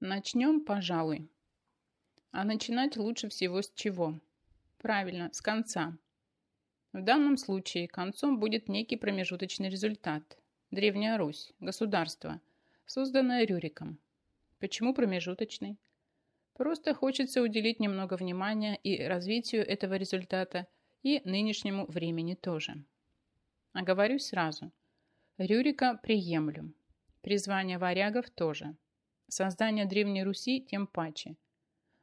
Начнем, пожалуй. А начинать лучше всего с чего? Правильно, с конца. В данном случае концом будет некий промежуточный результат. Древняя Русь, государство, созданное Рюриком. Почему промежуточный? Просто хочется уделить немного внимания и развитию этого результата, и нынешнему времени тоже. Оговорюсь сразу. Рюрика приемлю. Призвание варягов тоже. Создание Древней Руси тем паче.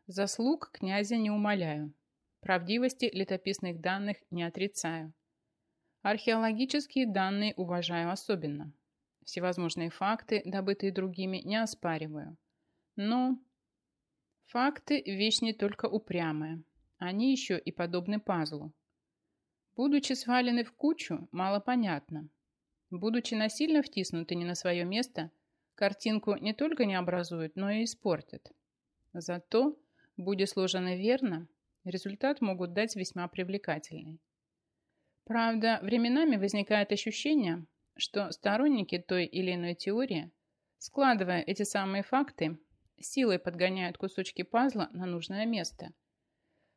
Заслуг князя не умоляю. Правдивости летописных данных не отрицаю. Археологические данные уважаю особенно. Всевозможные факты, добытые другими, не оспариваю. Но факты – вещь не только упрямая. Они еще и подобны пазлу. Будучи свалены в кучу, мало понятно. Будучи насильно втиснуты не на свое место, картинку не только не образуют, но и испортят. Зато, будь сложены верно, результат могут дать весьма привлекательный. Правда, временами возникает ощущение, что сторонники той или иной теории, складывая эти самые факты, силой подгоняют кусочки пазла на нужное место.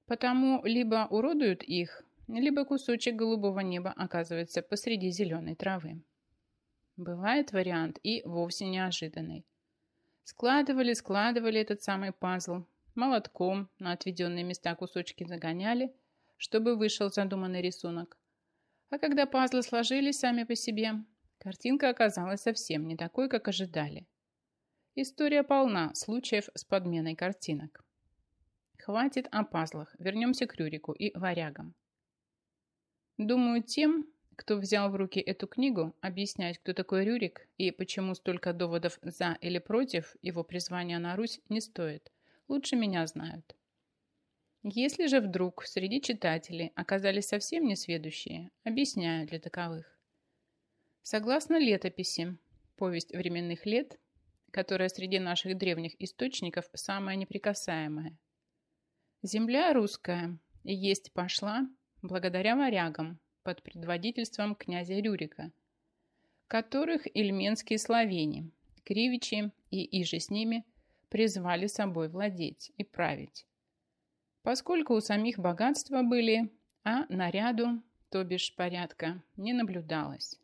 Потому либо уродуют их, либо кусочек голубого неба оказывается посреди зеленой травы. Бывает вариант и вовсе неожиданный. Складывали, складывали этот самый пазл, молотком на отведенные места кусочки загоняли, чтобы вышел задуманный рисунок. А когда пазлы сложились сами по себе, картинка оказалась совсем не такой, как ожидали. История полна случаев с подменой картинок. Хватит о пазлах, вернемся к Рюрику и варягам. Думаю, тем, кто взял в руки эту книгу, объяснять, кто такой Рюрик и почему столько доводов за или против его призвания на Русь не стоит. Лучше меня знают. Если же вдруг среди читателей оказались совсем несведущие, объясняю для таковых. Согласно летописи, повесть временных лет, которая среди наших древних источников самая неприкасаемая. Земля русская есть пошла благодаря варягам под предводительством князя Рюрика, которых ильменские славяне, кривичи и иже с ними призвали собой владеть и править. Поскольку у самих богатства были, а наряду, то бишь порядка, не наблюдалось.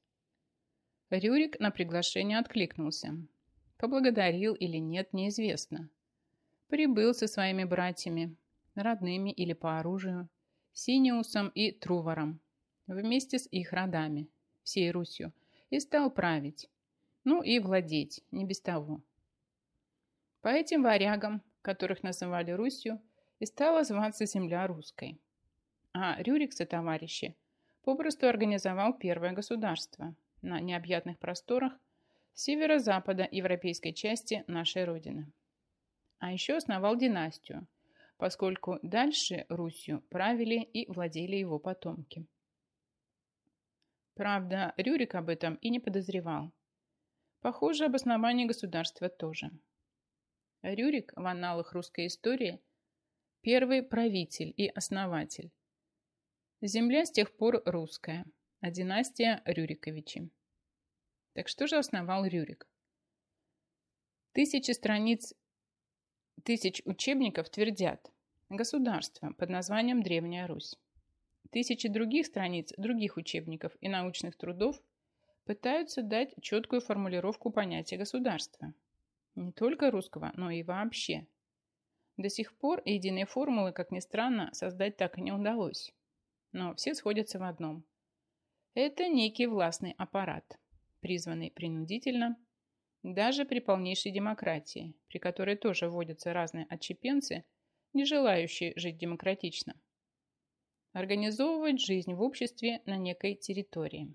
Рюрик на приглашение откликнулся. Поблагодарил или нет, неизвестно. Прибыл со своими братьями, родными или по оружию, Синиусом и Труваром, вместе с их родами, всей Русью, и стал править, ну и владеть, не без того. По этим варягам, которых называли Русью, и стала зваться земля русской. А Рюрик со товарищи попросту организовал первое государство на необъятных просторах северо-запада европейской части нашей Родины. А еще основал династию – поскольку дальше Русью правили и владели его потомки. Правда, Рюрик об этом и не подозревал. Похоже, об основании государства тоже. Рюрик в аналах русской истории – первый правитель и основатель. Земля с тех пор русская, а династия Рюриковичи. Так что же основал Рюрик? Тысячи страниц тысяч учебников твердят, Государство под названием Древняя Русь. Тысячи других страниц других учебников и научных трудов пытаются дать четкую формулировку понятия государства. Не только русского, но и вообще. До сих пор единой формулы, как ни странно, создать так и не удалось. Но все сходятся в одном. Это некий властный аппарат, призванный принудительно, даже при полнейшей демократии, при которой тоже вводятся разные отщепенцы – не желающие жить демократично. Организовывать жизнь в обществе на некой территории.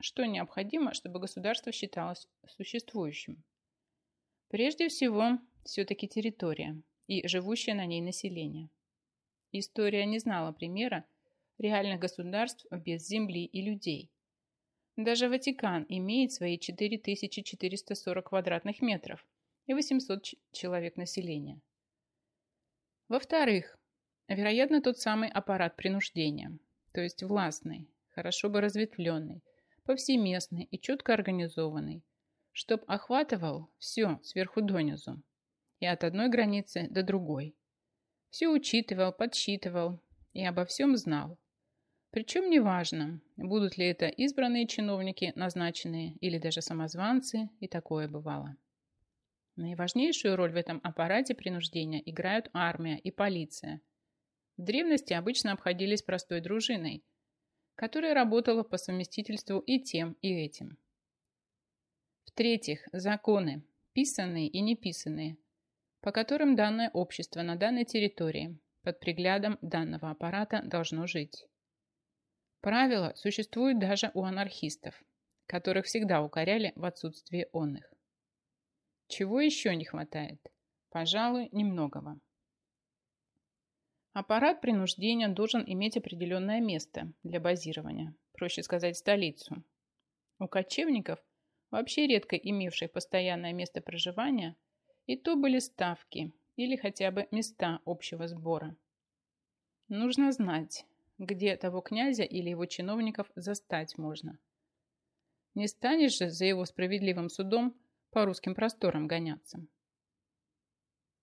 Что необходимо, чтобы государство считалось существующим? Прежде всего, все-таки территория и живущее на ней население. История не знала примера реальных государств без земли и людей. Даже Ватикан имеет свои 4440 квадратных метров и 800 человек населения. Во-вторых, вероятно, тот самый аппарат принуждения, то есть властный, хорошо бы разветвленный, повсеместный и четко организованный, чтоб охватывал все сверху донизу, и от одной границы до другой. Все учитывал, подсчитывал и обо всем знал. Причем неважно, будут ли это избранные чиновники, назначенные, или даже самозванцы, и такое бывало. Наиважнейшую роль в этом аппарате принуждения играют армия и полиция. В древности обычно обходились простой дружиной, которая работала по совместительству и тем, и этим. В-третьих, законы, писанные и неписанные, по которым данное общество на данной территории под приглядом данного аппарата должно жить. Правила существуют даже у анархистов, которых всегда укоряли в отсутствии онных. Чего еще не хватает? Пожалуй, немногого. Аппарат принуждения должен иметь определенное место для базирования, проще сказать, столицу. У кочевников, вообще редко имевших постоянное место проживания, и то были ставки или хотя бы места общего сбора. Нужно знать, где того князя или его чиновников застать можно. Не станешь же за его справедливым судом по русским просторам гоняться.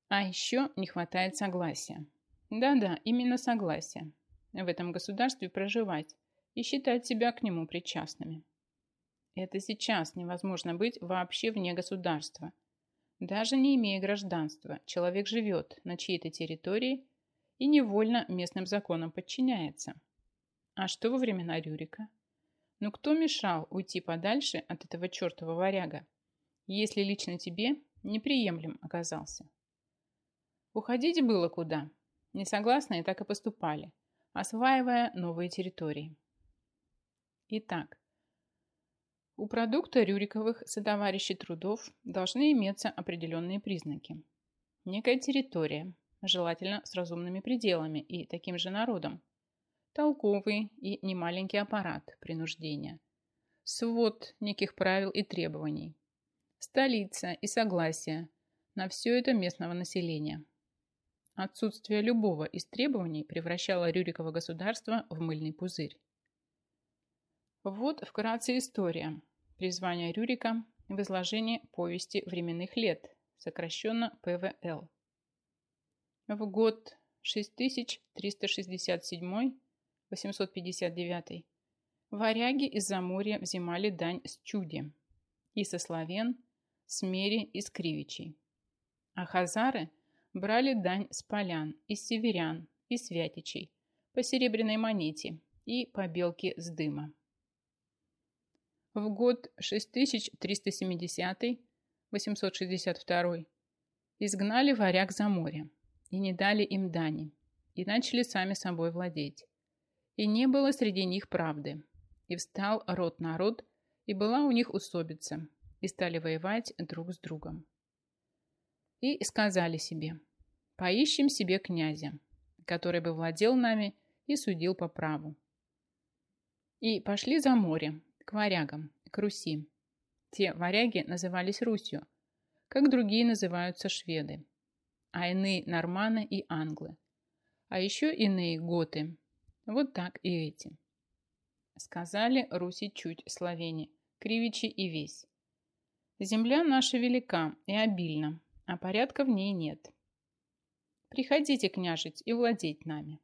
А еще не хватает согласия. Да-да, именно согласия. В этом государстве проживать и считать себя к нему причастными. Это сейчас невозможно быть вообще вне государства. Даже не имея гражданства, человек живет на чьей-то территории и невольно местным законам подчиняется. А что во времена Рюрика? Ну кто мешал уйти подальше от этого чертова варяга, если лично тебе неприемлем оказался? Уходить было куда. Несогласные так и поступали, осваивая новые территории. Итак, у продукта Рюриковых сотоварищей трудов должны иметься определенные признаки. Некая территория, желательно с разумными пределами и таким же народом. Толковый и немаленький аппарат принуждения. Свод неких правил и требований. Столица и согласие на все это местного населения. Отсутствие любого из требований превращало Рюриково государство в мыльный пузырь. Вот вкратце история призвания Рюрика в изложении повести временных лет, сокращенно ПВЛ. В год 6367-859 варяги из Заморья взимали дань с чуди, и со славян, с мери и с кривичей. А хазары брали дань с полян, из северян и святичей, по серебряной монете и по белке с дыма. В год 6370-862 изгнали варяг за море и не дали им дани, и начали сами собой владеть. И не было среди них правды. И встал род народ, и была у них усобица, и стали воевать друг с другом. И сказали себе, поищем себе князя, который бы владел нами и судил по праву. И пошли за море, к варягам, к Руси. Те варяги назывались Русью, как другие называются шведы а иные норманы и англы. А еще иные готы. Вот так и эти. Сказали Руси чуть словени, кривичи и весь. Земля наша велика и обильна, а порядка в ней нет. Приходите, княжить, и владеть нами.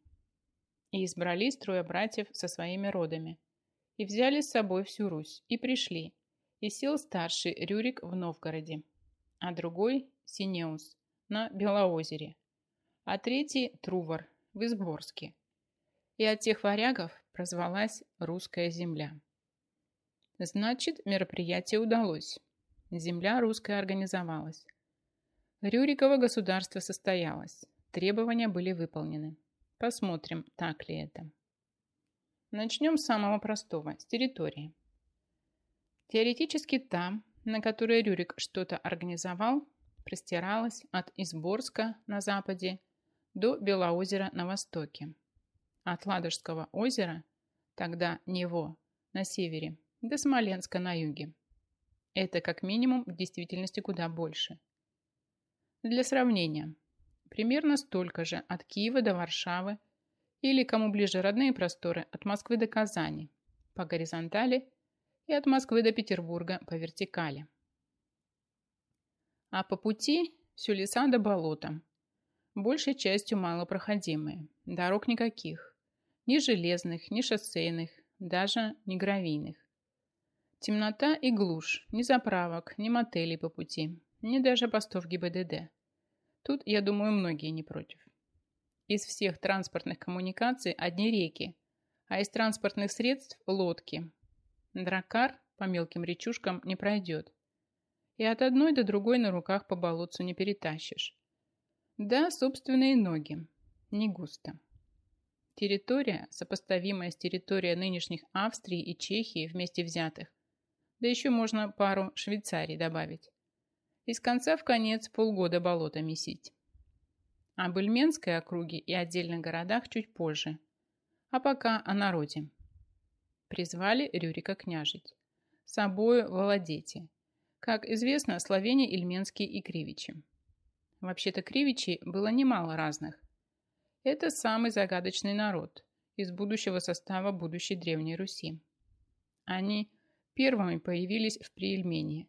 И избрали трое братьев со своими родами, и взяли с собой всю Русь, и пришли, и сел старший Рюрик в Новгороде, а другой – Синеус, на Белоозере, а третий – Трувор в Изборске. И от тех варягов прозвалась Русская земля. Значит, мероприятие удалось. Земля русская организовалась. Рюриково государство состоялось. Требования были выполнены. Посмотрим, так ли это. Начнем с самого простого, с территории. Теоретически там, на которой Рюрик что-то организовал, простиралась от Изборска на западе до Белоозера на востоке. От Ладожского озера, тогда Нево, на севере, до Смоленска на юге. Это как минимум в действительности куда больше. Для сравнения, примерно столько же от Киева до Варшавы или, кому ближе родные просторы, от Москвы до Казани по горизонтали и от Москвы до Петербурга по вертикали. А по пути Все леса до болота. Большей частью малопроходимые. Дорог никаких. Ни железных, ни шоссейных, даже не гравийных. Темнота и глушь, ни заправок, ни мотелей по пути, ни даже постов ГИБДД. Тут, я думаю, многие не против. Из всех транспортных коммуникаций одни реки, а из транспортных средств – лодки. Дракар по мелким речушкам не пройдет. И от одной до другой на руках по болотцу не перетащишь. Да, собственные ноги. Не густо. Территория, сопоставимая с территорией нынешних Австрии и Чехии вместе взятых, да еще можно пару Швейцарий добавить. Из конца в конец полгода болото месить. Об Ильменской округе и отдельных городах чуть позже. А пока о народе. Призвали Рюрика княжить. Собою владейте. Как известно, словения Ильменские и Кривичи. Вообще-то Кривичей было немало разных – это самый загадочный народ из будущего состава будущей Древней Руси. Они первыми появились в Приельмении.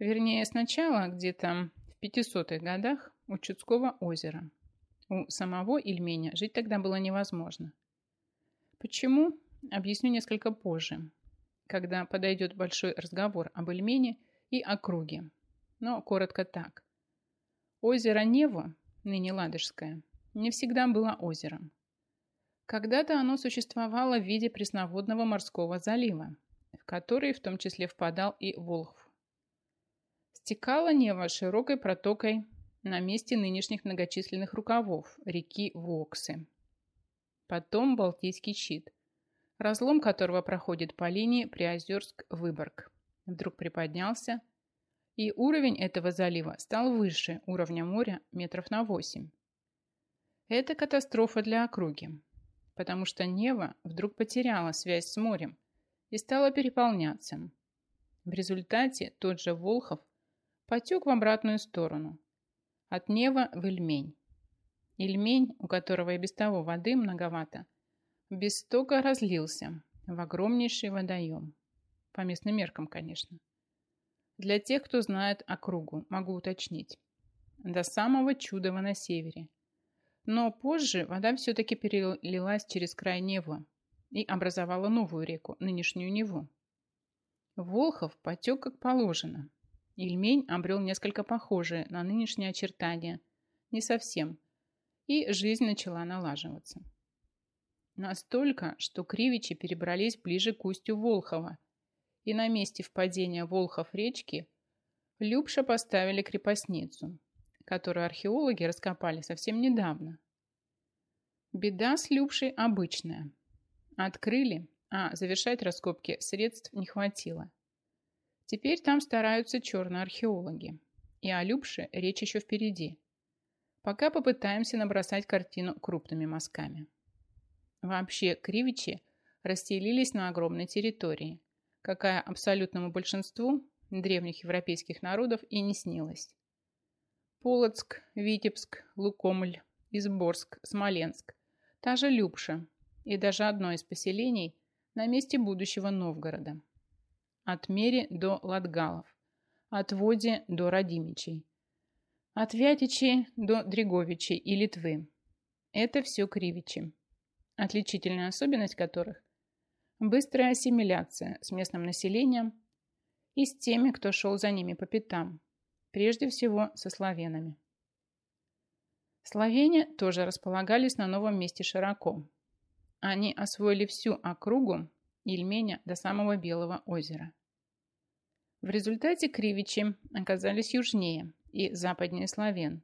Вернее, сначала где-то в 500-х годах у Чудского озера. У самого Ильменя жить тогда было невозможно. Почему? Объясню несколько позже, когда подойдет большой разговор об Ильмене и округе. Но коротко так. Озеро Нево, ныне Ладожское, не всегда было озером. Когда-то оно существовало в виде пресноводного морского залива, в который в том числе впадал и Волхв. Стекала Нева широкой протокой на месте нынешних многочисленных рукавов реки Воксы. Потом Балтийский щит, разлом которого проходит по линии Приозерск-Выборг, вдруг приподнялся, и уровень этого залива стал выше уровня моря метров на 8. Это катастрофа для округи, потому что Нева вдруг потеряла связь с морем и стала переполняться. В результате тот же Волхов потек в обратную сторону, от Нева в Ильмень. Ильмень, у которого и без того воды многовато, без стока разлился в огромнейший водоем. По местным меркам, конечно. Для тех, кто знает округу, могу уточнить. До самого Чудова на севере – но позже вода все-таки перелилась через край Нева и образовала новую реку, нынешнюю Неву. Волхов потек как положено. Ильмень обрел несколько похожие на нынешние очертания. Не совсем. И жизнь начала налаживаться. Настолько, что кривичи перебрались ближе к устью Волхова. И на месте впадения Волхов речки Любша поставили крепостницу – которую археологи раскопали совсем недавно. Беда с Любшей обычная. Открыли, а завершать раскопки средств не хватило. Теперь там стараются черные археологи. И о Любше речь еще впереди. Пока попытаемся набросать картину крупными мазками. Вообще, кривичи расстелились на огромной территории, какая абсолютному большинству древних европейских народов и не снилась. Полоцк, Витебск, Лукомль, Изборск, Смоленск, та же Любша и даже одно из поселений на месте будущего Новгорода. От Мери до Латгалов, от Води до Радимичей, от Вятичей до Дреговичей и Литвы. Это все кривичи, отличительная особенность которых – быстрая ассимиляция с местным населением и с теми, кто шел за ними по пятам – Прежде всего со славянами. Словения тоже располагались на новом месте широко. Они освоили всю округу Ильменя до самого Белого озера. В результате кривичи оказались южнее и западнее славян,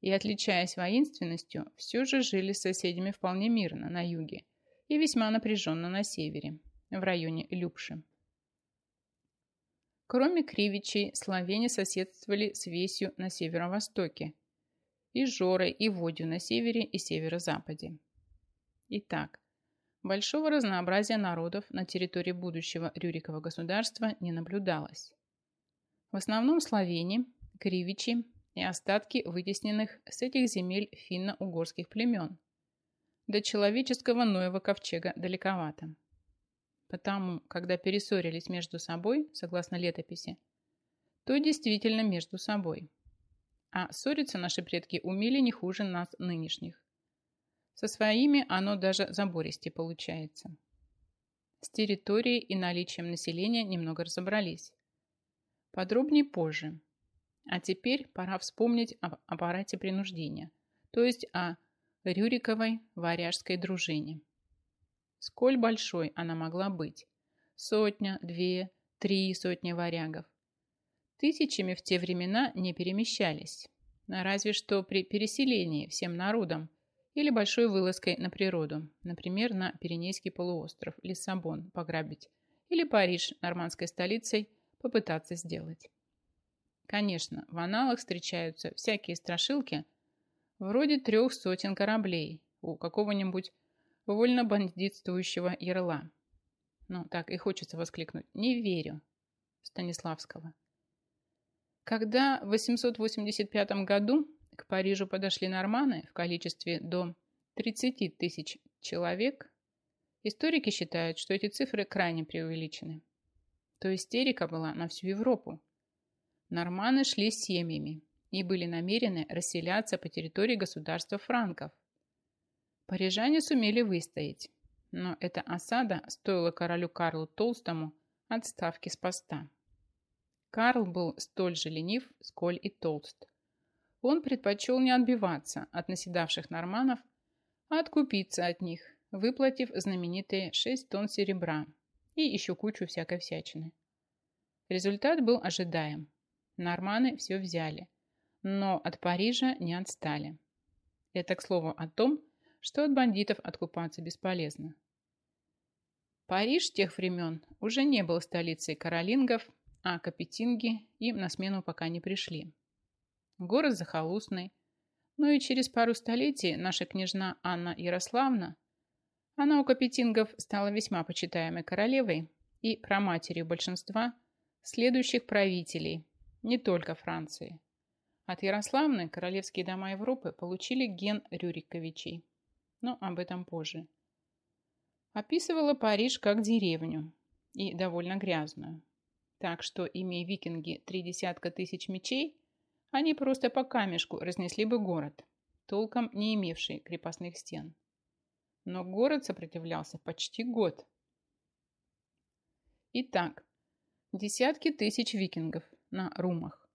и, отличаясь воинственностью, все же жили с соседями вполне мирно на юге и весьма напряженно на севере, в районе Любши. Кроме Кривичей, славяне соседствовали с Весью на северо-востоке, и Жорой, и Водью на севере и северо-западе. Итак, большого разнообразия народов на территории будущего Рюрикова государства не наблюдалось. В основном славяне, кривичи и остатки вытесненных с этих земель финно-угорских племен. До человеческого Ноева ковчега далековато. Потому, когда перессорились между собой, согласно летописи, то действительно между собой. А ссориться наши предки умели не хуже нас нынешних. Со своими оно даже забористее получается. С территорией и наличием населения немного разобрались. Подробнее позже. А теперь пора вспомнить об аппарате принуждения, то есть о Рюриковой варяжской дружине. Сколь большой она могла быть? Сотня, две, три сотни варягов. Тысячами в те времена не перемещались, разве что при переселении всем народом или большой вылазкой на природу, например, на Пиренейский полуостров, Лиссабон пограбить, или Париж, нормандской столицей, попытаться сделать. Конечно, в аналах встречаются всякие страшилки, вроде трех сотен кораблей у какого-нибудь вольно бандитствующего ярла. Ну, так и хочется воскликнуть. Не верю. Станиславского. Когда в 885 году к Парижу подошли норманы в количестве до 30 тысяч человек, историки считают, что эти цифры крайне преувеличены. То истерика была на всю Европу. Норманы шли с семьями и были намерены расселяться по территории государства франков. Парижане сумели выстоять, но эта осада стоила королю Карлу Толстому отставки с поста. Карл был столь же ленив, сколь и толст. Он предпочел не отбиваться от наседавших норманов, а откупиться от них, выплатив знаменитые 6 тонн серебра и еще кучу всякой всячины. Результат был ожидаем. Норманы все взяли, но от Парижа не отстали. Это, к слову, о том, что от бандитов откупаться бесполезно. Париж тех времен уже не был столицей каролингов, а капетинги им на смену пока не пришли. Город захолустный, но и через пару столетий наша княжна Анна Ярославна, она у капетингов стала весьма почитаемой королевой и проматерью большинства следующих правителей, не только Франции. От Ярославны королевские дома Европы получили ген Рюриковичей но об этом позже. Описывала Париж как деревню, и довольно грязную. Так что, имея викинги три десятка тысяч мечей, они просто по камешку разнесли бы город, толком не имевший крепостных стен. Но город сопротивлялся почти год. Итак, десятки тысяч викингов на румах.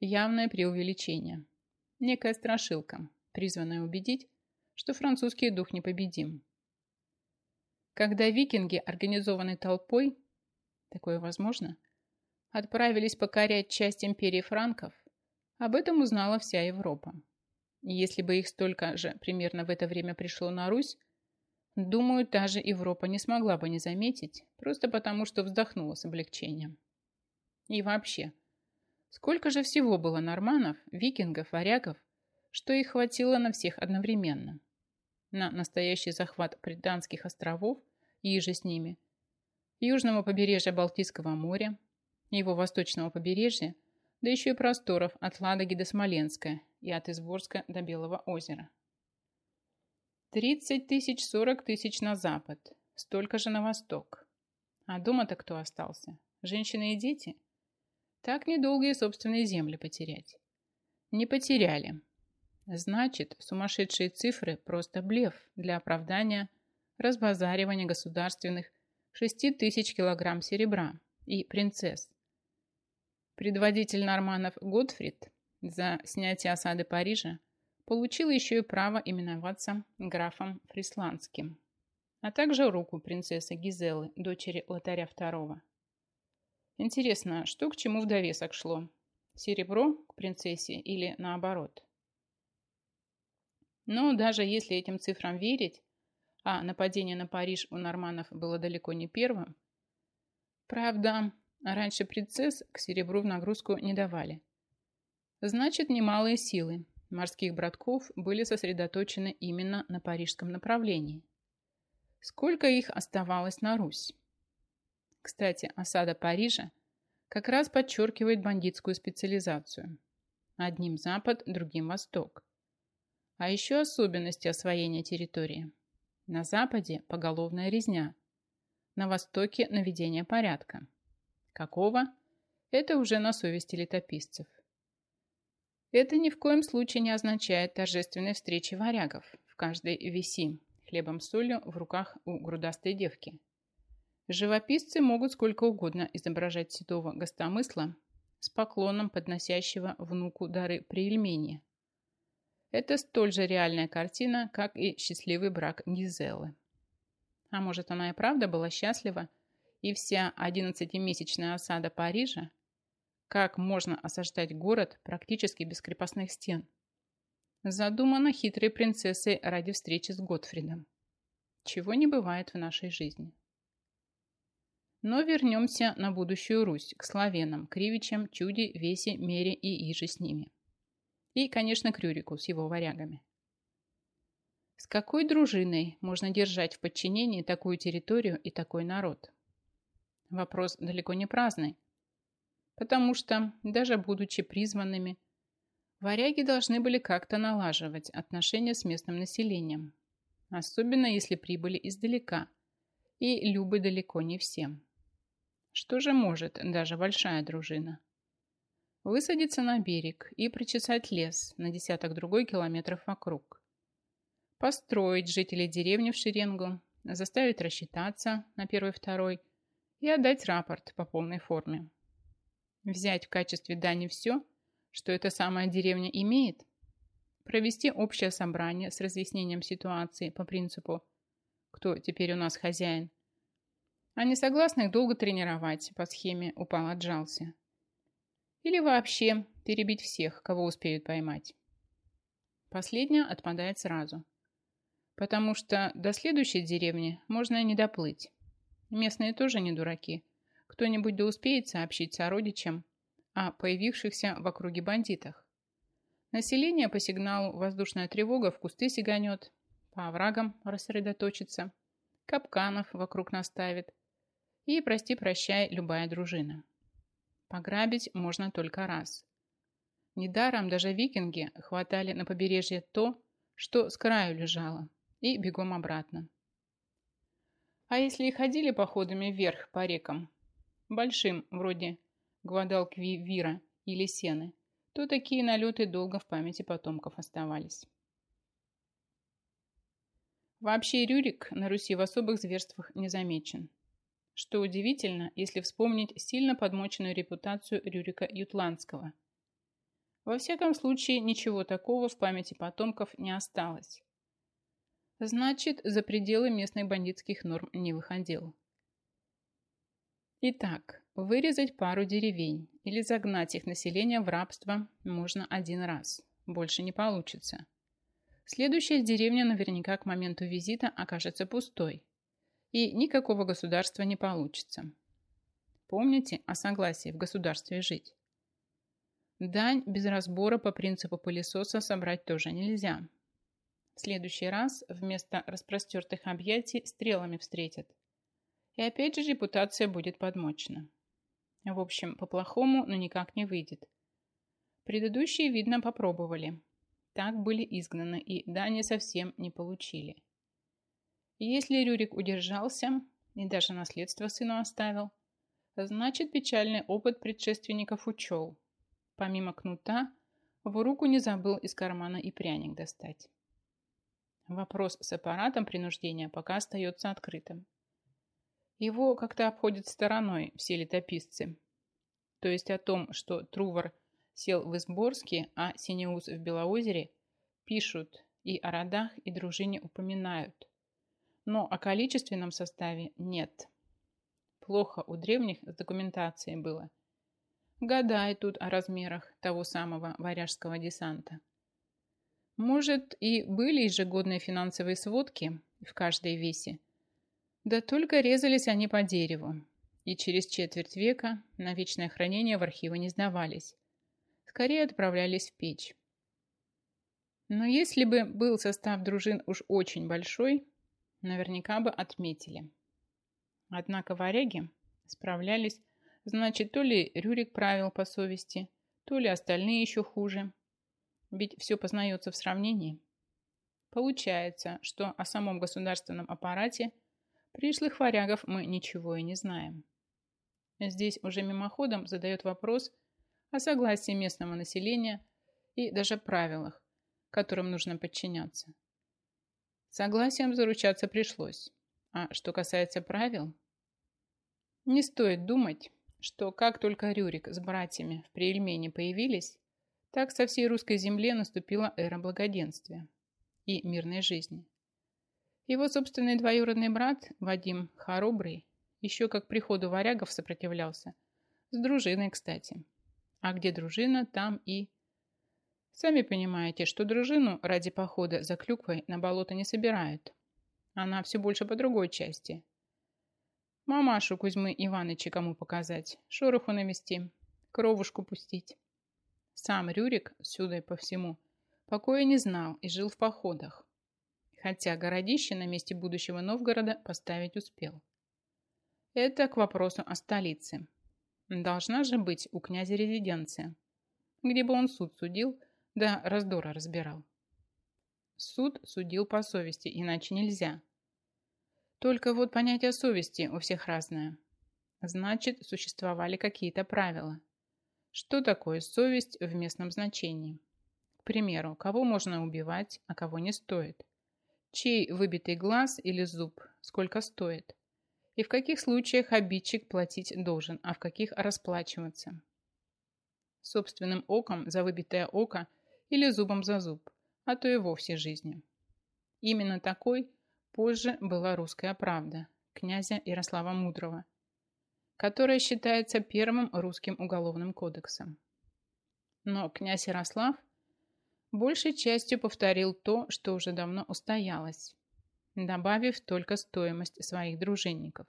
Явное преувеличение. Некая страшилка, призванная убедить, что французский дух непобедим. Когда викинги, организованной толпой, такое возможно, отправились покорять часть империи франков, об этом узнала вся Европа. Если бы их столько же примерно в это время пришло на Русь, думаю, даже Европа не смогла бы не заметить, просто потому что вздохнула с облегчением. И вообще, сколько же всего было норманов, викингов, варягов, что их хватило на всех одновременно. На настоящий захват Британских островов и же с ними, южного побережья Балтийского моря, его восточного побережья, да еще и просторов от Ладоги до Смоленска и от Изборска до Белого озера. 30 тысяч, 40 тысяч на запад, столько же на восток. А дома-то кто остался? Женщины и дети? Так недолго и собственные земли потерять. Не потеряли. Значит, сумасшедшие цифры – просто блеф для оправдания разбазаривания государственных 6 тысяч килограмм серебра и принцесс. Предводитель норманов Готфрид за снятие осады Парижа получил еще и право именоваться графом Фрисландским, а также руку принцессы Гизелы, дочери Лотаря II. Интересно, что к чему в довесок шло? Серебро к принцессе или наоборот? Но даже если этим цифрам верить, а нападение на Париж у норманов было далеко не первым, правда, раньше принцесс к серебру в нагрузку не давали. Значит, немалые силы морских братков были сосредоточены именно на парижском направлении. Сколько их оставалось на Русь? Кстати, осада Парижа как раз подчеркивает бандитскую специализацию. Одним запад, другим восток. А еще особенности освоения территории. На западе поголовная резня, на востоке наведение порядка. Какого? Это уже на совести летописцев. Это ни в коем случае не означает торжественной встречи варягов в каждой виси, хлебом-солью в руках у грудастой девки. Живописцы могут сколько угодно изображать седого гостомысла с поклоном подносящего внуку дары при Ильмене. Это столь же реальная картина, как и счастливый брак Гизеллы. А может, она и правда была счастлива, и вся одиннадцатимесячная осада Парижа? Как можно осаждать город практически без крепостных стен? Задумано хитрой принцессой ради встречи с Готфридом. Чего не бывает в нашей жизни. Но вернемся на будущую Русь, к славянам, Кривичам, Чуде, Весе, Мере и Иже с ними. И, конечно, к Рюрику с его варягами. С какой дружиной можно держать в подчинении такую территорию и такой народ? Вопрос далеко не праздный. Потому что, даже будучи призванными, варяги должны были как-то налаживать отношения с местным населением, особенно если прибыли издалека, и любы далеко не всем. Что же может даже большая дружина? Высадиться на берег и прочесать лес на десяток другой километров вокруг. Построить жителей деревни в шеренгу, заставить рассчитаться на первый-второй и отдать рапорт по полной форме. Взять в качестве дани все, что эта самая деревня имеет, провести общее собрание с разъяснением ситуации по принципу «Кто теперь у нас хозяин?» а не согласны их долго тренировать по схеме «упал-отжался». Или вообще перебить всех, кого успеют поймать. Последнее отпадает сразу, потому что до следующей деревни можно и не доплыть. Местные тоже не дураки. Кто-нибудь да успеет сообщить сородичам о появившихся в округе бандитах. Население по сигналу «воздушная тревога» в кусты сиганет, по оврагам рассредоточится, капканов вокруг наставит, и прости-прощай любая дружина. Пограбить можно только раз. Недаром даже викинги хватали на побережье то, что с краю лежало, и бегом обратно. А если и ходили походами вверх по рекам, большим, вроде Гвадалквивира или Сены, то такие налеты долго в памяти потомков оставались. Вообще Рюрик на Руси в особых зверствах не замечен. Что удивительно, если вспомнить сильно подмоченную репутацию Рюрика Ютландского. Во всяком случае, ничего такого в памяти потомков не осталось. Значит, за пределы местных бандитских норм не выходил. Итак, вырезать пару деревень или загнать их население в рабство можно один раз. Больше не получится. Следующая деревня наверняка к моменту визита окажется пустой и никакого государства не получится. Помните о согласии в государстве жить. Дань без разбора по принципу пылесоса собрать тоже нельзя. В следующий раз вместо распростертых объятий стрелами встретят. И опять же репутация будет подмочена. В общем, по-плохому, но никак не выйдет. Предыдущие, видно, попробовали. Так были изгнаны и дани совсем не получили. Если Рюрик удержался и даже наследство сыну оставил, значит печальный опыт предшественников учел. Помимо кнута, в руку не забыл из кармана и пряник достать. Вопрос с аппаратом принуждения пока остается открытым. Его как-то обходят стороной все летописцы. То есть о том, что Трувор сел в Изборске, а Синеус в Белоозере, пишут и о родах, и дружине упоминают но о количественном составе нет. Плохо у древних с документацией было. Гадай тут о размерах того самого варяжского десанта. Может, и были ежегодные финансовые сводки в каждой весе, да только резались они по дереву, и через четверть века на вечное хранение в архивы не сдавались. Скорее отправлялись в печь. Но если бы был состав дружин уж очень большой, наверняка бы отметили. Однако варяги справлялись, значит, то ли Рюрик правил по совести, то ли остальные еще хуже. Ведь все познается в сравнении. Получается, что о самом государственном аппарате пришлых варягов мы ничего и не знаем. Здесь уже мимоходом задает вопрос о согласии местного населения и даже правилах, которым нужно подчиняться. Согласием заручаться пришлось. А что касается правил, не стоит думать, что как только Рюрик с братьями в Приельмене появились, так со всей русской земле наступила эра благоденствия и мирной жизни. Его собственный двоюродный брат Вадим Хоробрый еще как приходу варягов сопротивлялся. С дружиной, кстати. А где дружина, там и... Сами понимаете, что дружину ради похода за клюквой на болото не собирают. Она все больше по другой части. Мамашу Кузьмы Иваныча кому показать, шороху навести, кровушку пустить. Сам Рюрик, сюда и по всему, покоя не знал и жил в походах. Хотя городище на месте будущего Новгорода поставить успел. Это к вопросу о столице. Должна же быть у князя резиденция, где бы он суд судил, да раздора разбирал. Суд судил по совести, иначе нельзя. Только вот понятие совести у всех разное. Значит, существовали какие-то правила. Что такое совесть в местном значении? К примеру, кого можно убивать, а кого не стоит? Чей выбитый глаз или зуб сколько стоит? И в каких случаях обидчик платить должен, а в каких расплачиваться? Собственным оком за выбитое око – или зубом за зуб, а то и вовсе жизнью. Именно такой позже была русская правда князя Ярослава Мудрого, которая считается первым русским уголовным кодексом. Но князь Ярослав большей частью повторил то, что уже давно устоялось, добавив только стоимость своих дружинников.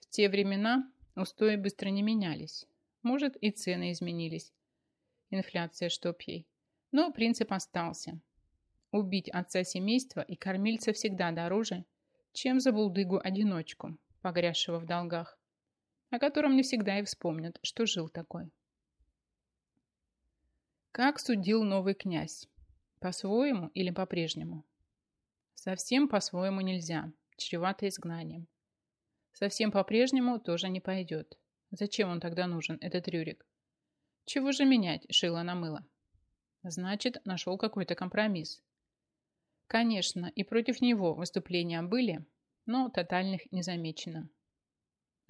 В те времена устои быстро не менялись, может и цены изменились, инфляция чтоб ей. Но принцип остался. Убить отца семейства и кормильца всегда дороже, чем за булдыгу-одиночку, погрязшего в долгах, о котором не всегда и вспомнят, что жил такой. Как судил новый князь? По-своему или по-прежнему? Совсем по-своему нельзя, чревато изгнанием. Совсем по-прежнему тоже не пойдет. Зачем он тогда нужен, этот Рюрик? Чего же менять, шило на мыло? Значит, нашел какой-то компромисс. Конечно, и против него выступления были, но тотальных не замечено.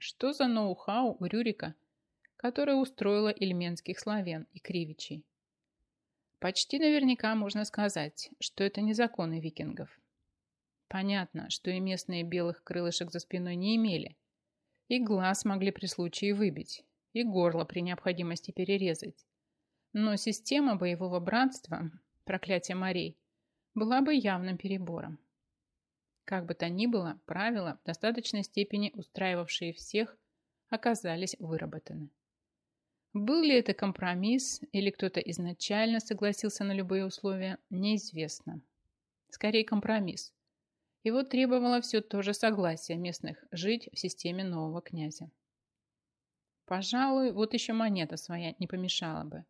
Что за ноу-хау у Рюрика, которое устроило ильменских славян и кривичей? Почти наверняка можно сказать, что это не законы викингов. Понятно, что и местные белых крылышек за спиной не имели, и глаз могли при случае выбить, и горло при необходимости перерезать. Но система боевого братства, проклятие морей, была бы явным перебором. Как бы то ни было, правила, в достаточной степени устраивавшие всех, оказались выработаны. Был ли это компромисс или кто-то изначально согласился на любые условия, неизвестно. Скорее компромисс. Его требовало все то же согласие местных жить в системе нового князя. Пожалуй, вот еще монета своя не помешала бы.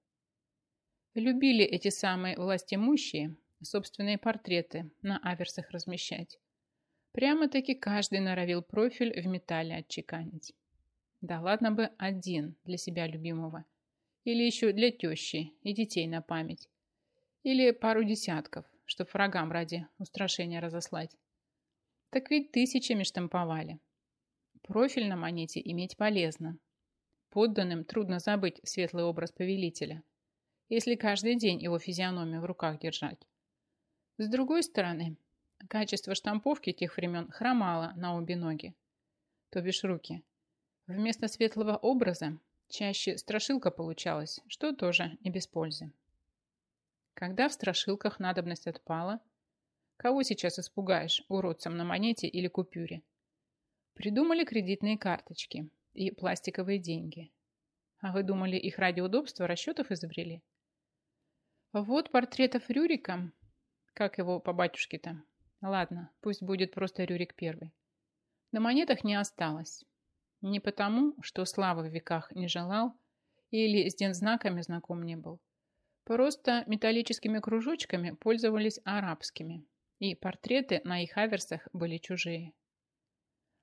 Любили эти самые властимущие собственные портреты на аверсах размещать. Прямо-таки каждый норовил профиль в металле отчеканить. Да ладно бы один для себя любимого. Или еще для тещи и детей на память. Или пару десятков, чтоб врагам ради устрашения разослать. Так ведь тысячами штамповали. Профиль на монете иметь полезно. Подданным трудно забыть светлый образ повелителя – если каждый день его физиономию в руках держать. С другой стороны, качество штамповки тех времен хромало на обе ноги, то бишь руки. Вместо светлого образа чаще страшилка получалась, что тоже не без пользы. Когда в страшилках надобность отпала, кого сейчас испугаешь уродцем на монете или купюре? Придумали кредитные карточки и пластиковые деньги. А вы думали, их ради удобства расчетов изобрели? Вот портретов Рюрика. Как его по батюшке-то? Ладно, пусть будет просто Рюрик Первый. На монетах не осталось. Не потому, что славы в веках не желал или с дензнаками знаком не был. Просто металлическими кружочками пользовались арабскими, и портреты на их аверсах были чужие.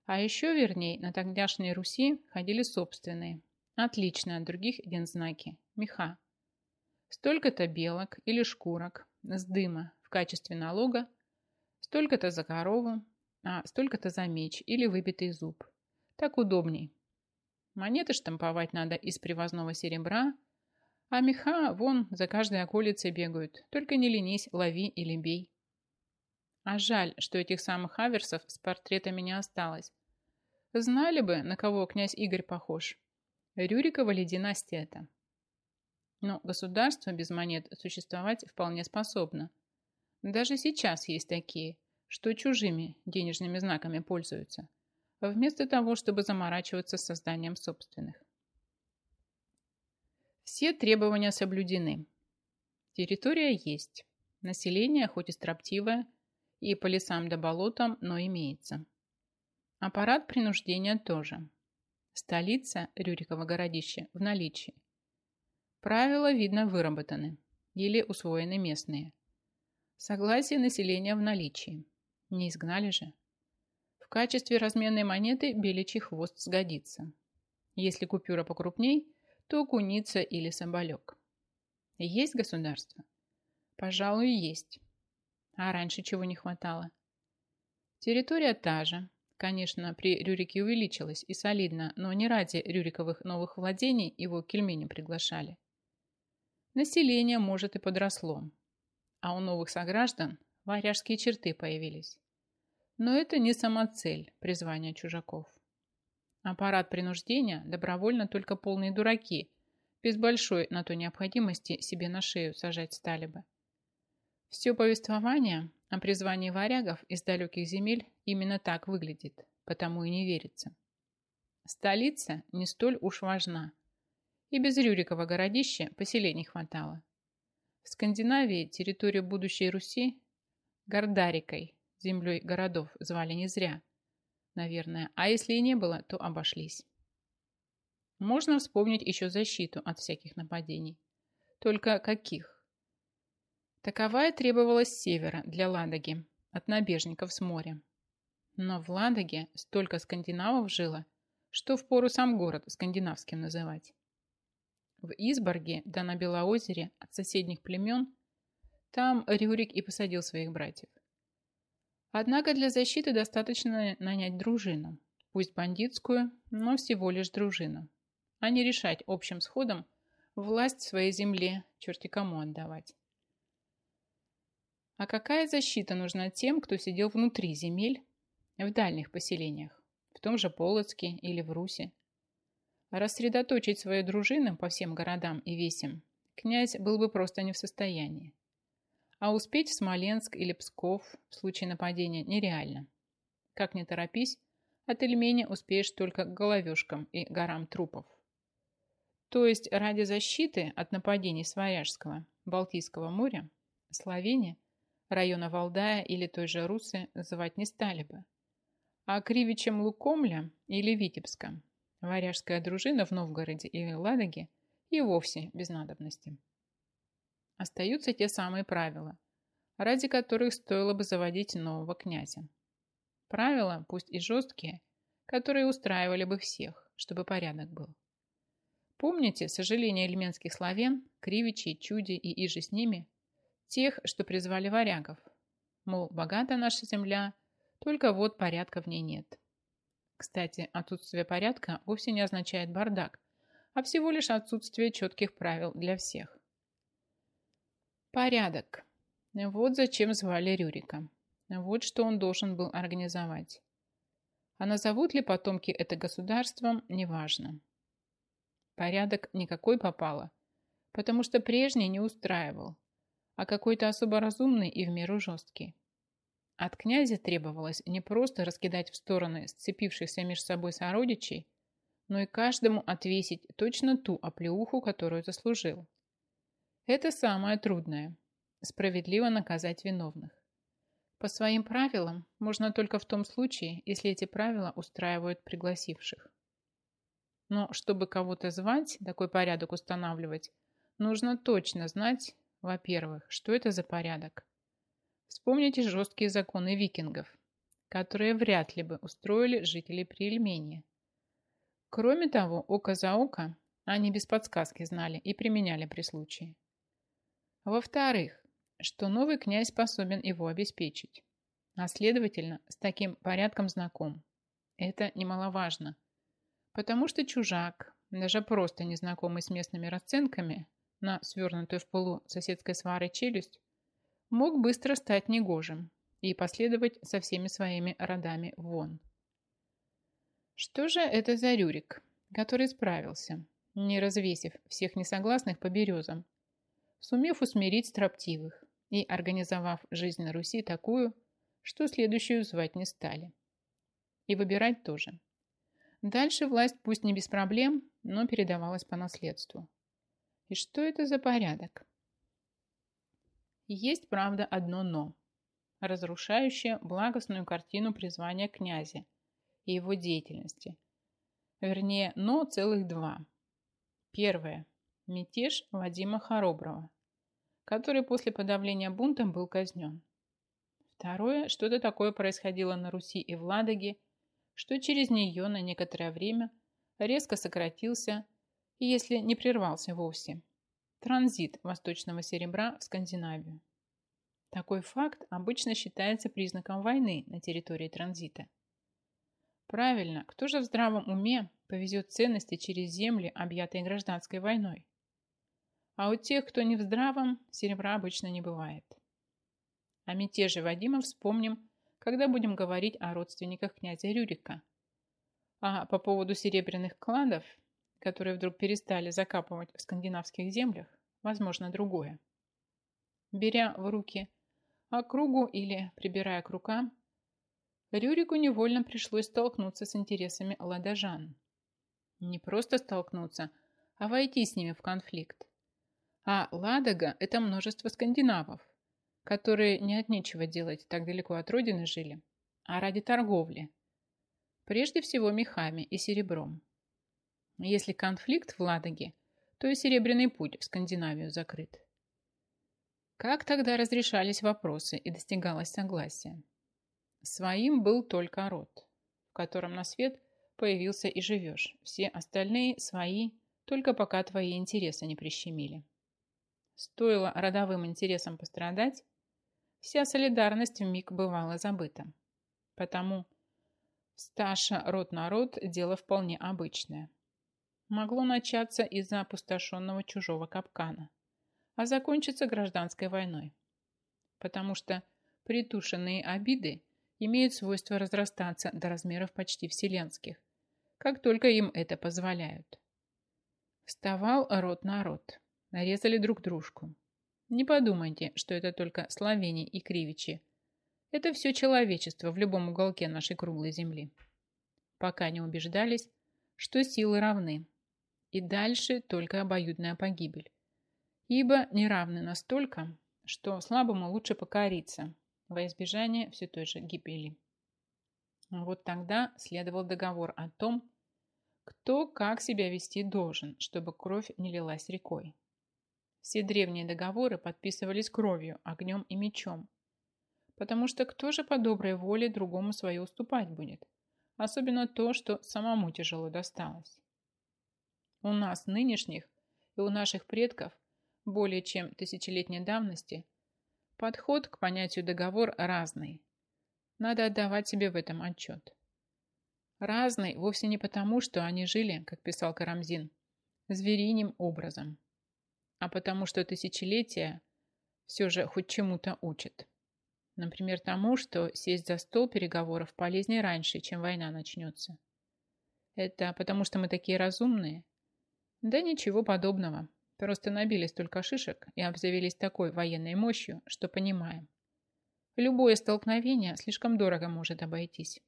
А еще вернее, на тогдашней Руси ходили собственные, отличные от других дензнаки, меха. столько-то белок или шкурок с дыма в качестве налога, столько-то за корову, а столько-то за меч или выбитый зуб. Так удобней. Монеты штамповать надо из привозного серебра, а меха вон за каждой околицей бегают. Только не ленись, лови или бей. А жаль, что этих самых аверсов с портретами не осталось. Знали бы, на кого князь Игорь похож. Рюрикова ли династия это? Но государство без монет существовать вполне способно. Даже сейчас есть такие, что чужими денежными знаками пользуются, вместо того, чтобы заморачиваться созданием собственных. Все требования соблюдены. Территория есть. Население, хоть и строптивое, и по лесам да болотам, но имеется. Аппарат принуждения тоже. Столица Рюрикова городище в наличии. Правила, видно, выработаны или усвоены местные. Согласие населения в наличии. Не изгнали же. В качестве разменной монеты беличий хвост сгодится. Если купюра покрупней, то куница или соболек. Есть государство? Пожалуй, есть. А раньше чего не хватало? Территория та же. Конечно, при Рюрике увеличилась и солидно, но не ради Рюриковых новых владений его к приглашали. Население, может, и подросло. А у новых сограждан варяжские черты появились. Но это не самоцель призвания чужаков. Аппарат принуждения добровольно только полные дураки, без большой на то необходимости себе на шею сажать стали бы. Все повествование о призвании варягов из далеких земель именно так выглядит, потому и не верится. Столица не столь уж важна, и без Рюрикова городища поселений хватало. В Скандинавии территорию будущей Руси Гордарикой, землей городов, звали не зря, наверное, а если и не было, то обошлись. Можно вспомнить еще защиту от всяких нападений. Только каких? Таковая требовалась с севера для Ладоги, от набежников с моря. Но в Ладоге столько скандинавов жило, что впору сам город скандинавским называть. В Изборге, да на Белоозере от соседних племен, там Рюрик и посадил своих братьев. Однако для защиты достаточно нанять дружину, пусть бандитскую, но всего лишь дружину, а не решать общим сходом власть своей земле черти кому отдавать. А какая защита нужна тем, кто сидел внутри земель, в дальних поселениях, в том же Полоцке или в Руси? Рассредоточить свою дружину по всем городам и весям князь был бы просто не в состоянии. А успеть в Смоленск или Псков в случае нападения нереально. Как не торопись, от Эльмени успеешь только к головешкам и горам трупов. То есть ради защиты от нападений Сваряжского, Балтийского моря, Словения, района Валдая или той же Русы называть не стали бы. А Кривичем Лукомля или Витебска Варяжская дружина в Новгороде и Ладоге и вовсе без надобности. Остаются те самые правила, ради которых стоило бы заводить нового князя. Правила, пусть и жесткие, которые устраивали бы всех, чтобы порядок был. Помните сожаление эльменских славян, кривичей, чуди и иже с ними, тех, что призвали варягов? Мол, богата наша земля, только вот порядка в ней нет. Кстати, отсутствие порядка вовсе не означает бардак, а всего лишь отсутствие четких правил для всех. Порядок. Вот зачем звали Рюрика. Вот что он должен был организовать. А назовут ли потомки это государством, неважно. Порядок никакой попало, потому что прежний не устраивал, а какой-то особо разумный и в меру жесткий. От князя требовалось не просто раскидать в стороны сцепившихся между собой сородичей, но и каждому отвесить точно ту оплеуху, которую заслужил. Это самое трудное – справедливо наказать виновных. По своим правилам можно только в том случае, если эти правила устраивают пригласивших. Но чтобы кого-то звать, такой порядок устанавливать, нужно точно знать, во-первых, что это за порядок, Вспомните жесткие законы викингов, которые вряд ли бы устроили жителей Приельмения. Кроме того, око за око они без подсказки знали и применяли при случае. Во-вторых, что новый князь способен его обеспечить, а следовательно, с таким порядком знаком. Это немаловажно, потому что чужак, даже просто незнакомый с местными расценками, на свернутую в полу соседской сварой челюсть, мог быстро стать негожим и последовать со всеми своими родами вон. Что же это за Рюрик, который справился, не развесив всех несогласных по березам, сумев усмирить строптивых и организовав жизнь на Руси такую, что следующую звать не стали. И выбирать тоже. Дальше власть пусть не без проблем, но передавалась по наследству. И что это за порядок? Есть, правда, одно «но», разрушающее благостную картину призвания князя и его деятельности. Вернее, «но» целых два. Первое. Мятеж Вадима Хороброва, который после подавления бунта был казнен. Второе. Что-то такое происходило на Руси и в Ладоге, что через нее на некоторое время резко сократился если не прервался вовсе, транзит восточного серебра в Скандинавию. Такой факт обычно считается признаком войны на территории транзита. Правильно, кто же в здравом уме повезет ценности через земли, объятые гражданской войной? А у тех, кто не в здравом, серебра обычно не бывает. О мятеже Вадима вспомним, когда будем говорить о родственниках князя Рюрика. А по поводу серебряных кладов которые вдруг перестали закапывать в скандинавских землях, возможно другое. Беря в руки округу или прибирая к рукам, Рюрику невольно пришлось столкнуться с интересами ладожан. Не просто столкнуться, а войти с ними в конфликт. А Ладога – это множество скандинавов, которые не от нечего делать так далеко от родины жили, а ради торговли. Прежде всего мехами и серебром. Если конфликт в Ладоге, то и Серебряный путь в Скандинавию закрыт. Как тогда разрешались вопросы и достигалось согласия? Своим был только род, в котором на свет появился и живешь. Все остальные свои, только пока твои интересы не прищемили. Стоило родовым интересам пострадать, вся солидарность в миг бывала забыта. Потому Сташа род на род – дело вполне обычное могло начаться из-за опустошенного чужого капкана, а закончиться гражданской войной. Потому что притушенные обиды имеют свойство разрастаться до размеров почти вселенских, как только им это позволяют. Вставал род на род, нарезали друг дружку. Не подумайте, что это только словени и кривичи. Это все человечество в любом уголке нашей круглой земли. Пока не убеждались, что силы равны, и дальше только обоюдная погибель. Ибо неравны настолько, что слабому лучше покориться во избежание все той же гибели. Вот тогда следовал договор о том, кто как себя вести должен, чтобы кровь не лилась рекой. Все древние договоры подписывались кровью, огнем и мечом, потому что кто же по доброй воле другому свое уступать будет, особенно то, что самому тяжело досталось. У нас нынешних и у наших предков более чем тысячелетней давности подход к понятию договор разный. Надо отдавать себе в этом отчет. Разный вовсе не потому, что они жили, как писал Карамзин, звериним образом, а потому что тысячелетия все же хоть чему-то учат. Например, тому, что сесть за стол переговоров полезнее раньше, чем война начнется. Это потому, что мы такие разумные – да ничего подобного. Просто набили столько шишек и обзавелись такой военной мощью, что понимаем. Любое столкновение слишком дорого может обойтись.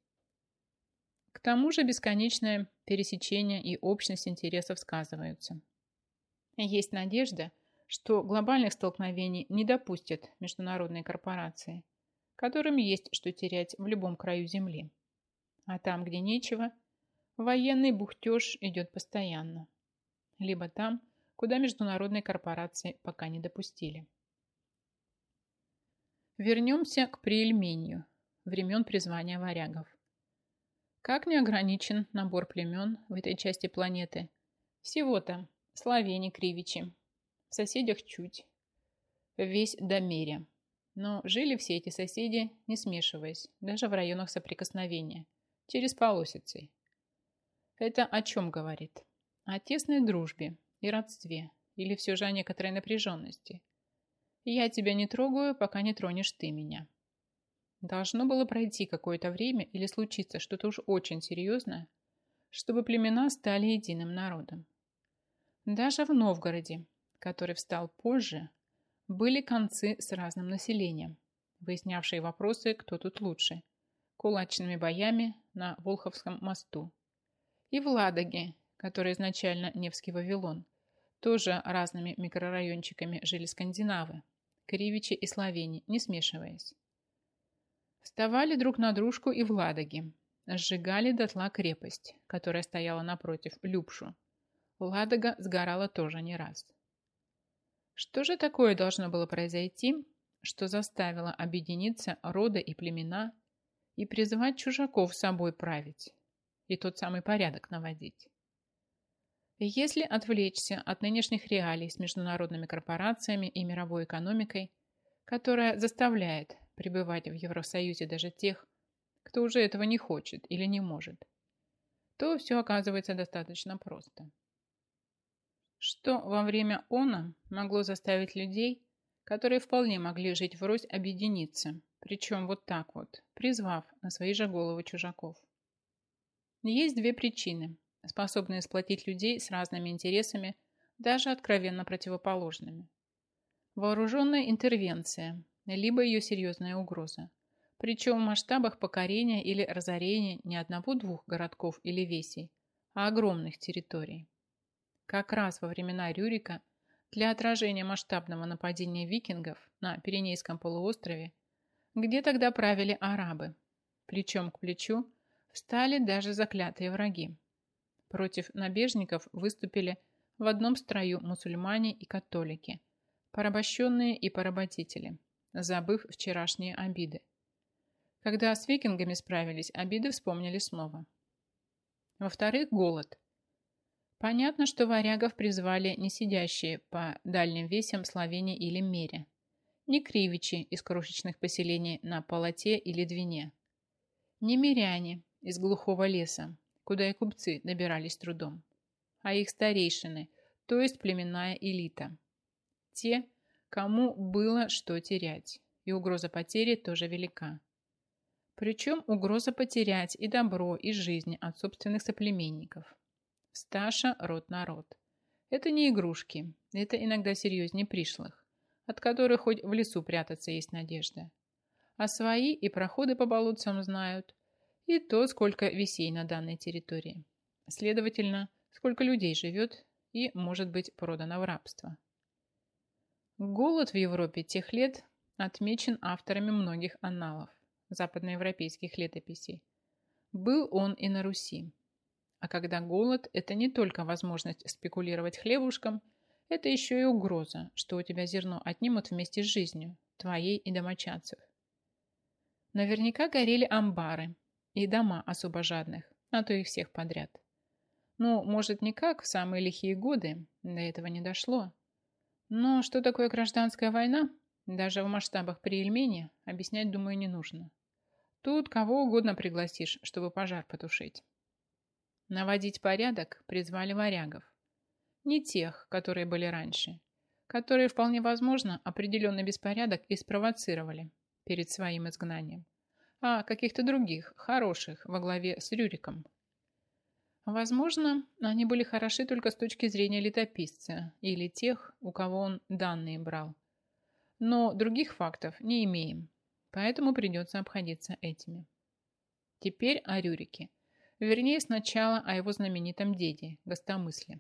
К тому же бесконечное пересечение и общность интересов сказываются. Есть надежда, что глобальных столкновений не допустят международные корпорации, которым есть что терять в любом краю Земли. А там, где нечего, военный бухтеж идет постоянно либо там, куда международные корпорации пока не допустили. Вернемся к приэльмению, времен призвания варягов. Как не ограничен набор племен в этой части планеты? Всего-то словени, кривичи, в соседях чуть. весь домере. Но жили все эти соседи, не смешиваясь, даже в районах соприкосновения, через полосицы. Это о чем говорит? О тесной дружбе и родстве, или все же о некоторой напряженности. Я тебя не трогаю, пока не тронешь ты меня. Должно было пройти какое-то время или случиться что-то уж очень серьезное, чтобы племена стали единым народом. Даже в Новгороде, который встал позже, были концы с разным населением, выяснявшие вопросы, кто тут лучше, кулачными боями на Волховском мосту. И в Ладоге, который изначально Невский Вавилон, тоже разными микрорайончиками жили скандинавы, кривичи и словени, не смешиваясь. Вставали друг на дружку и в Ладоге, сжигали дотла крепость, которая стояла напротив Любшу. Ладога сгорала тоже не раз. Что же такое должно было произойти, что заставило объединиться рода и племена и призывать чужаков с собой править и тот самый порядок наводить? Если отвлечься от нынешних реалий с международными корпорациями и мировой экономикой, которая заставляет пребывать в Евросоюзе даже тех, кто уже этого не хочет или не может, то все оказывается достаточно просто. Что во время она могло заставить людей, которые вполне могли жить врозь, объединиться, причем вот так вот, призвав на свои же головы чужаков? Есть две причины, способные сплотить людей с разными интересами, даже откровенно противоположными. Вооруженная интервенция, либо ее серьезная угроза. Причем в масштабах покорения или разорения не одного-двух городков или весей, а огромных территорий. Как раз во времена Рюрика для отражения масштабного нападения викингов на Пиренейском полуострове, где тогда правили арабы, причем к плечу встали даже заклятые враги. Против набежников выступили в одном строю мусульмане и католики, порабощенные и поработители, забыв вчерашние обиды. Когда с викингами справились, обиды вспомнили снова. Во-вторых, голод – Понятно, что варягов призвали не сидящие по дальним весям Словении или Мере, не кривичи из крошечных поселений на Полоте или Двине, не миряне из глухого леса, куда и купцы добирались трудом, а их старейшины, то есть племенная элита. Те, кому было что терять, и угроза потери тоже велика. Причем угроза потерять и добро, и жизнь от собственных соплеменников. Сташа – род-народ. Это не игрушки, это иногда серьезнее пришлых, от которых хоть в лесу прятаться есть надежда. А свои и проходы по болотцам знают, и то, сколько весей на данной территории. Следовательно, сколько людей живет и может быть продано в рабство. Голод в Европе тех лет отмечен авторами многих анналов западноевропейских летописей. Был он и на Руси. А когда голод – это не только возможность спекулировать хлебушком, это еще и угроза, что у тебя зерно отнимут вместе с жизнью, твоей и домочадцев. Наверняка горели амбары и дома особо жадных, а то и всех подряд. Ну, может, не как в самые лихие годы, до этого не дошло. Но что такое гражданская война, даже в масштабах при Ельмене, объяснять, думаю, не нужно. Тут кого угодно пригласишь, чтобы пожар потушить. Наводить порядок призвали варягов. Не тех, которые были раньше, которые, вполне возможно, определенный беспорядок и спровоцировали перед своим изгнанием, а каких-то других, хороших, во главе с Рюриком. Возможно, они были хороши только с точки зрения летописца или тех, у кого он данные брал. Но других фактов не имеем, поэтому придется обходиться этими. Теперь о Рюрике – Вернее, сначала о его знаменитом деде, Гостомысле.